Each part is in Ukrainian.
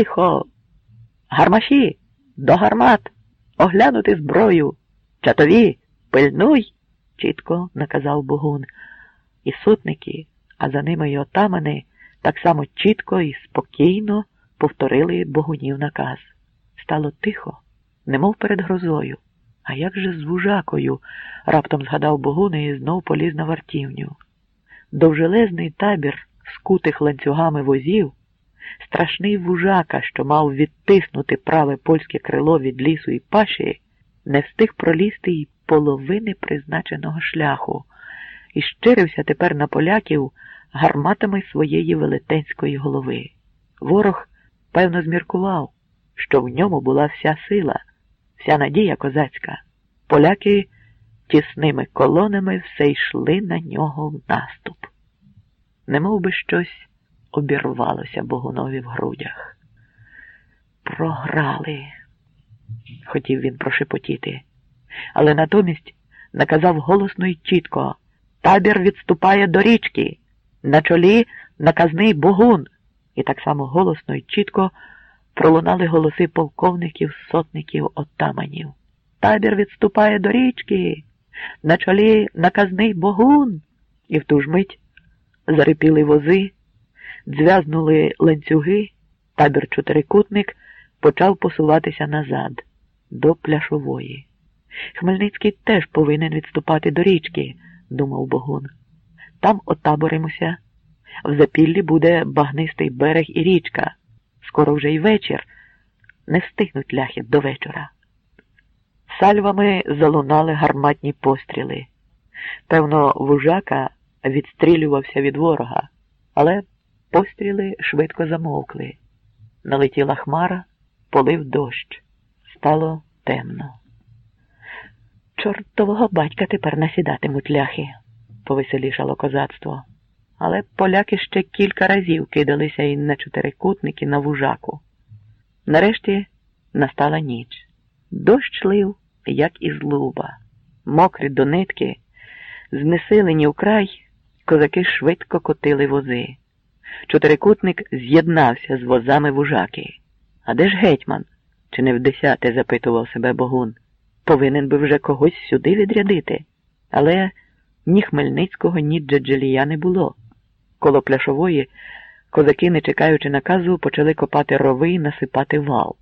Тихо. Гармаші, до гармат, оглянути зброю. Чатові, пильнуй, чітко наказав Богун. І сотники, а за ними й отамани так само чітко і спокійно повторили Богунів наказ. Стало тихо, немов перед грозою. А як же з вужакою? раптом згадав Богун і знов поліз на вартівню. Довжелезний табір скутих ланцюгами возів, страшний вужака, що мав відтиснути праве польське крило від лісу і паші, не встиг пролізти й половини призначеного шляху і щирився тепер на поляків гарматами своєї велетенської голови. Ворог, певно, зміркував, що в ньому була вся сила, вся надія козацька. Поляки тісними колонами все йшли на нього в наступ. Немов би щось обірвалося Богунові в грудях. Програли, хотів він прошепотіти, але натомість наказав голосно й чітко. Табір відступає до річки, на чолі наказний богун, і так само голосно й чітко пролунали голоси полковників, сотників, отаманів. Табір відступає до річки, на чолі наказний богун, і в ту ж мить зарипіли вози, дзв'язнули ланцюги, табір чотирикутник почав посуватися назад, до пляшової. Хмельницький теж повинен відступати до річки, думав Богун. Там отаборимося. В запіллі буде багнистий берег і річка. Скоро вже й вечір. Не встигнуть ляхи до вечора. Сальвами залунали гарматні постріли. Певно, вужака відстрілювався від ворога, але постріли швидко замовкли. Налетіла хмара, полив дощ. Стало темно. Чортового батька тепер насідатимуть ляхи, повеселішало козацтво. Але поляки ще кілька разів кидалися і на чотирикутники на вужаку. Нарешті настала ніч. Дощ лив, як із луба. Мокрі до нитки, знесилені вкрай, козаки швидко котили вози. Чотирикутник з'єднався з возами вужаки. А де ж гетьман? Чи не в десяте запитував себе Богун. Повинен би вже когось сюди відрядити, але ні Хмельницького, ні Джаджелія не було. Коло пляшової козаки, не чекаючи наказу, почали копати рови і насипати вал.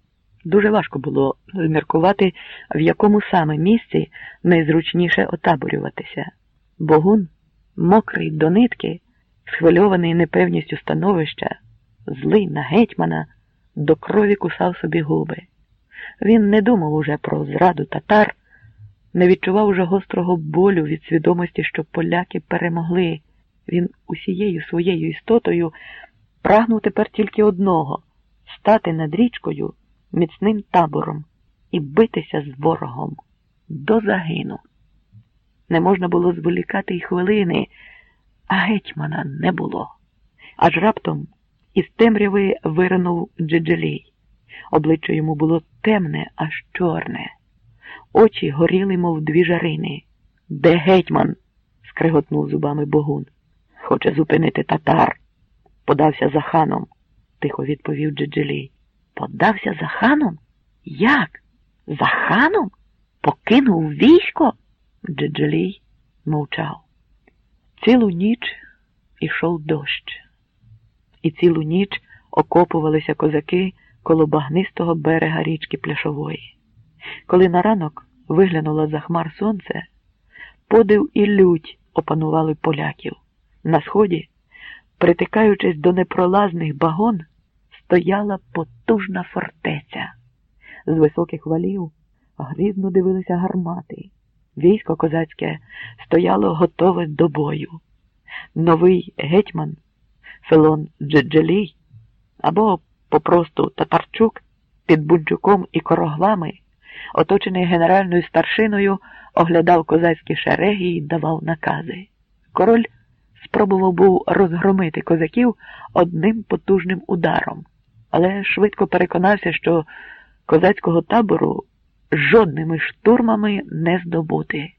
Дуже важко було зміркувати, в якому саме місці найзручніше отаборюватися. Богун, мокрий до нитки, схвильований непевністю становища, злий на гетьмана, до крові кусав собі губи. Він не думав уже про зраду татар, не відчував уже гострого болю від свідомості, що поляки перемогли. Він усією своєю істотою прагнув тепер тільки одного стати над річкою міцним табором і битися з ворогом до загину. Не можна було зволікати й хвилини, а гетьмана не було. Аж раптом із темряви виринув Джеджелій. Обличчя йому було темне, аж чорне. Очі горіли, мов дві жарини. Де гетьман? скриготнув зубами Богун. Хоче зупинити татар. Подався за ханом, тихо відповів Джеджелій. Подався за ханом? Як? За ханом? Покинув військо? Джеджелій мовчав. Цілу ніч ішов дощ, і цілу ніч окопувалися козаки коло багнистого берега річки Пляшової. Коли на ранок виглянуло за хмар сонце, подив і лють опанували поляків. На сході, притикаючись до непролазних багон, стояла потужна фортеця. З високих валів грізно дивилися гармати. Військо козацьке стояло готове до бою. Новий гетьман Фелон Джеджелій або попросту Татарчук під Бунчуком і короглами, оточений генеральною старшиною, оглядав козацькі шереги і давав накази. Король спробував був розгромити козаків одним потужним ударом, але швидко переконався, що козацького табору жодними штурмами не здобути.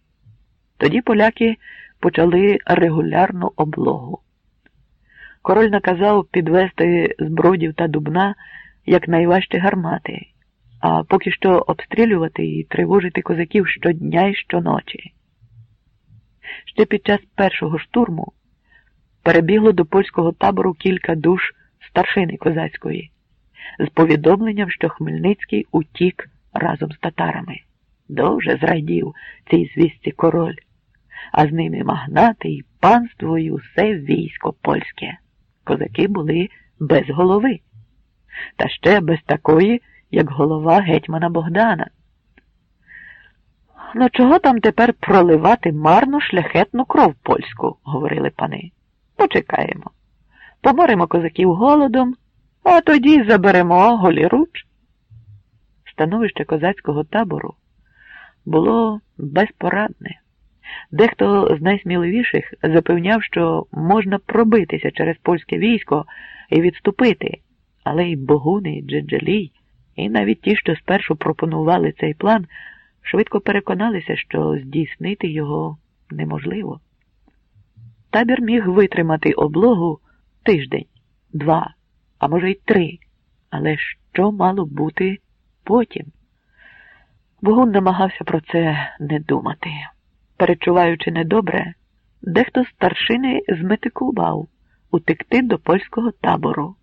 Тоді поляки почали регулярну облогу. Король наказав підвести з бродів та дубна якнайважчі гармати, а поки що обстрілювати і тривожити козаків щодня і щоночі. Ще під час першого штурму перебігло до польського табору кілька душ старшини козацької з повідомленням, що Хмельницький утік разом з татарами. Дуже зрадів цій звісті король, а з ними магнати і панство і усе військо польське. Козаки були без голови, та ще без такої, як голова гетьмана Богдана. Ну чого там тепер проливати марну шляхетну кров польську, говорили пани. Почекаємо. Поморимо козаків голодом, а тоді заберемо голіруч. Становище козацького табору було безпорадне. Дехто з найсміливіших запевняв, що можна пробитися через польське військо і відступити, але й богуни, і джеджелій, і навіть ті, що спершу пропонували цей план, швидко переконалися, що здійснити його неможливо. Табір міг витримати облогу тиждень, два, а може й три. Але що мало бути потім? Богун намагався про це не думати. Перечуваючи недобре, дехто з старшини зметикував утекти до польського табору.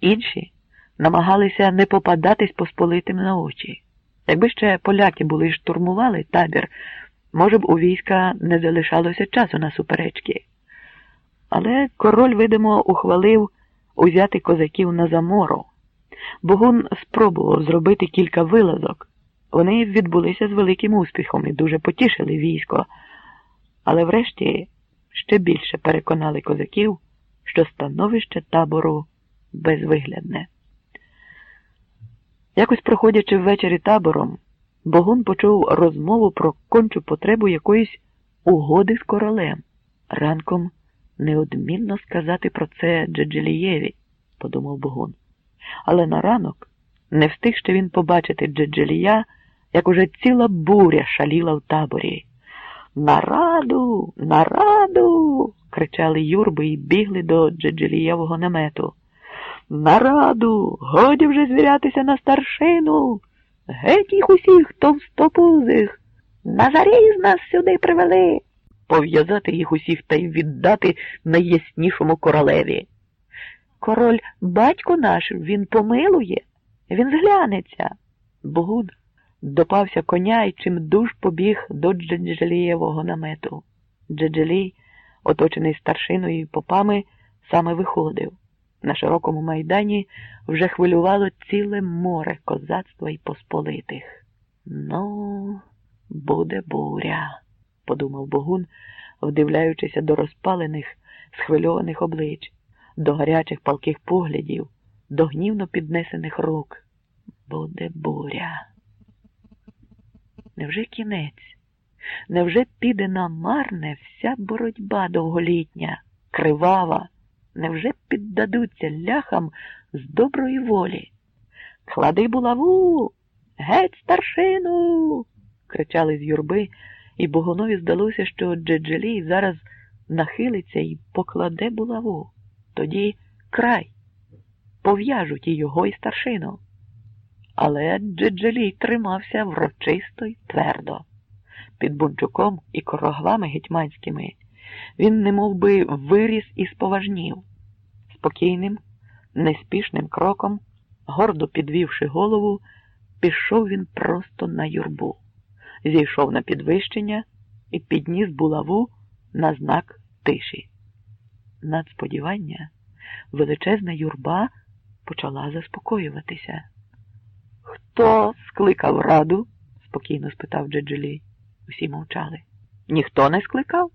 Інші намагалися не попадатись посполитим на очі. Якби ще поляки були штурмували табір, може б, у війська не залишалося часу на суперечки. Але король, видимо, ухвалив узяти козаків на замору. Богун спробував зробити кілька вилазок. Вони відбулися з великим успіхом і дуже потішили військо, але врешті ще більше переконали козаків, що становище табору безвиглядне. Якось проходячи ввечері табором, Богун почув розмову про кончу потребу якоїсь угоди з королем. Ранком неодмінно сказати про це Джеджелієві, подумав Богун. Але на ранок не встиг ще він побачити Джеджелія, як уже ціла буря шаліла в таборі. Нараду, нараду. кричали юрби і бігли до Джеджелієвого намету. Нараду, годі вже звірятися на старшину. Геть їх усіх товстопузих. Назарій з нас сюди привели. Пов'язати їх усіх та й віддати найяснішому королеві. Король батько наш, він помилує, він зглянеться. Богун допався коня і чим дуж побіг до Джеджелієвого намету. Джеджелій, оточений старшиною і попами, саме виходив. На широкому майдані вже хвилювало ціле море козацтва і посполитих. Ну, буде буря, подумав Богун, вдивляючися до розпалених, схвильованих облич, до гарячих палких поглядів, до гнівно піднесених рук. Буде буря. Невже кінець? Невже піде на марне вся боротьба довголітня, кривава? Невже піддадуться ляхам з доброї волі? Клади булаву, геть старшину. кричали з юрби, і Богонові здалося, що Джеджелій зараз нахилиться і покладе булаву. Тоді край, пов'яжуть і його і старшину. Але Джеджелій тримався врочисто й твердо. Під бунчуком і короглами гетьманськими він немов би виріс і споважнів. Спокійним, неспішним кроком, гордо підвівши голову, пішов він просто на юрбу, зійшов на підвищення і підніс булаву на знак тиші. Надсподівання, величезна юрба почала заспокоюватися. Хто скликав раду? спокійно спитав Джеджелі. Усі мовчали. Ніхто не скликав?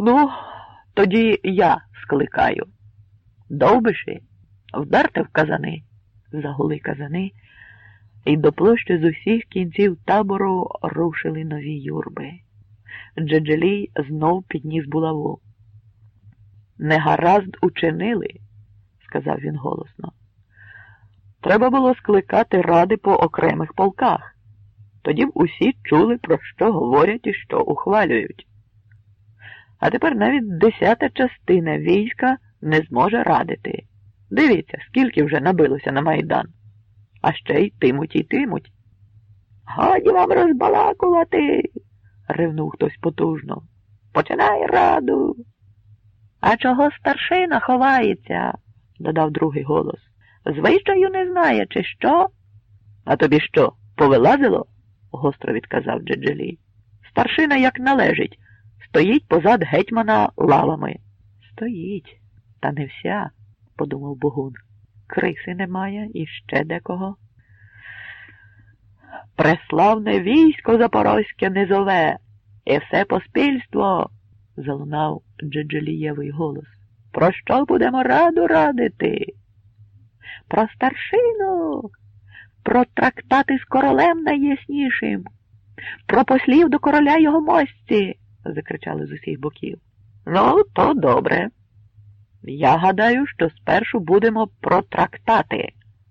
Ну, тоді я скликаю. Довбиші, вдарте в казани, загули казани, і до площі з усіх кінців табору рушили нові юрби. Джеджелій знов підніс булаву. Негаразд учинили, сказав він голосно. Треба було скликати ради по окремих полках. Тоді б усі чули, про що говорять і що ухвалюють. А тепер навіть десята частина війська не зможе радити. Дивіться, скільки вже набилося на Майдан. А ще й тимуть і тимуть. Годі вам розбалакувати, ревнув хтось потужно. Починай раду. А чого старшина ховається? додав другий голос. Звичаю не знає, чи що? А тобі що, повилазило? гостро відказав Джеджелій. Старшина, як належить, стоїть позад гетьмана лавами. Стоїть, та не вся, подумав Богун. Криси немає і ще декого. Преславне військо Запорозьке низове, і все поспільство, залунав Джеджелієвий голос. Про що будемо раду радити? Про старшину, про трактати з королем найяснішим, про послів до короля його мості, закричали з усіх боків. Ну, то добре. Я гадаю, що спершу будемо про трактати.